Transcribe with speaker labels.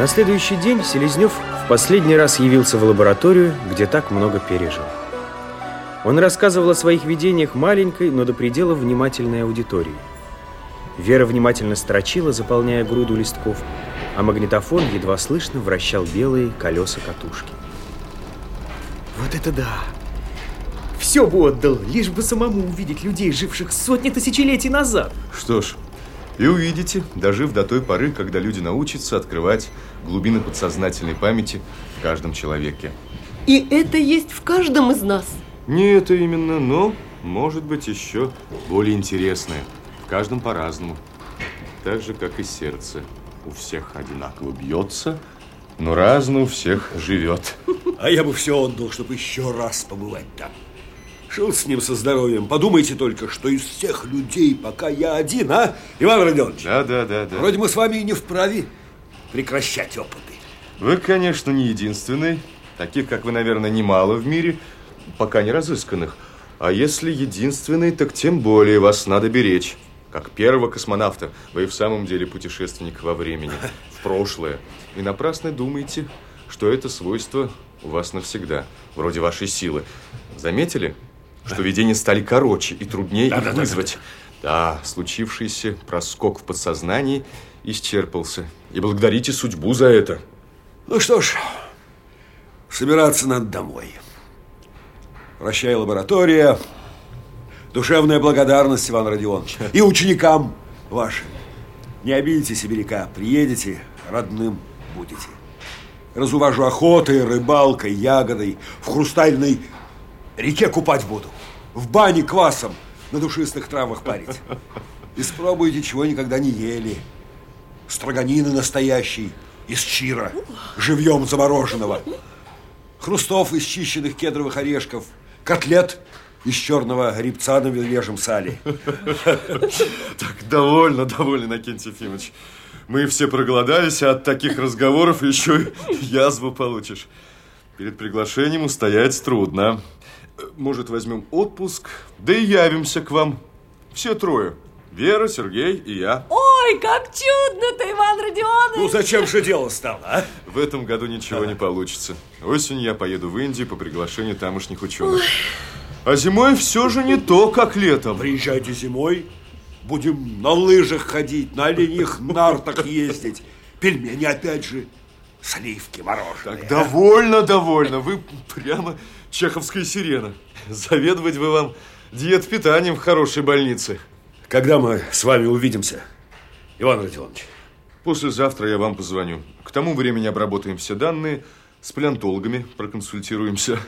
Speaker 1: На следующий день Селезнев в последний раз явился в лабораторию, где так много пережил. Он рассказывал о своих видениях маленькой, но до предела внимательной аудитории. Вера внимательно строчила, заполняя груду листков, а магнитофон едва слышно вращал белые колеса катушки.
Speaker 2: Вот это да! Все бы отдал, лишь бы самому увидеть людей, живших сотни тысячелетий назад.
Speaker 3: Что ж, и увидите, дожив до той поры, когда люди научатся открывать глубины подсознательной памяти в каждом человеке.
Speaker 4: И это есть в каждом из нас.
Speaker 3: Не это именно, но может быть еще более интересное. В каждом по-разному. Так же, как и сердце. У всех одинаково бьется, но разно у всех живет.
Speaker 5: А я бы все отдал, чтобы еще раз побывать там. Шел с ним со здоровьем. Подумайте только, что из всех людей пока я один, а, Иван Родионович?
Speaker 3: Да, да, да, да.
Speaker 5: Вроде мы с вами и не вправе прекращать опыты.
Speaker 3: Вы, конечно, не единственный. Таких, как вы, наверное, немало в мире, пока не разысканных. А если единственный, так тем более вас надо беречь. Как первого космонавта, вы и в самом деле путешественник во времени, в прошлое. И напрасно думаете, что это свойство у вас навсегда, вроде вашей силы. Заметили? Что видения стали короче и труднее
Speaker 5: Да,
Speaker 3: их
Speaker 5: да, да,
Speaker 3: вызвать. Да, случившийся проскок в подсознании исчерпался. И благодарите судьбу за это.
Speaker 5: Ну что ж, собираться надо домой. Прощай, лаборатория. Душевная благодарность, Иван Родионович. И ученикам вашим. Не обидите сибиряка. Приедете, родным будете. Разуважу охотой, рыбалкой, ягодой. В хрустальной реке купать буду. В бане квасом на душистых травах парить. Испробуйте, чего никогда не ели. Строганины настоящий, из чира, живьем замороженного. Хрустов из чищенных кедровых орешков. Котлет из черного рябца на медвежьем сале.
Speaker 3: Так, довольно, довольно, Иннокентий Ефимович. Мы все проголодались, а от таких разговоров еще язву получишь. Перед приглашением устоять трудно. Может, возьмем отпуск, да и явимся к вам. Все трое. Вера, Сергей и я.
Speaker 4: Ой, как чудно-то, Иван Родионович!
Speaker 5: Ну, зачем же дело стало, а?
Speaker 3: В этом году ничего не получится. Осенью я поеду в Индию по приглашению тамошних ученых. А зимой все же не то, как летом.
Speaker 5: Приезжайте зимой, будем на лыжах ходить, на оленьих нартах ездить. Пельмени опять же, сливки мороженые.
Speaker 3: Так, довольно, довольно. Вы прямо чеховская сирена. Заведовать бы вам диет питанием в хорошей больнице.
Speaker 5: Когда мы с вами увидимся, Иван Родионович?
Speaker 3: Послезавтра я вам позвоню. К тому времени обработаем все данные, с палеонтологами проконсультируемся.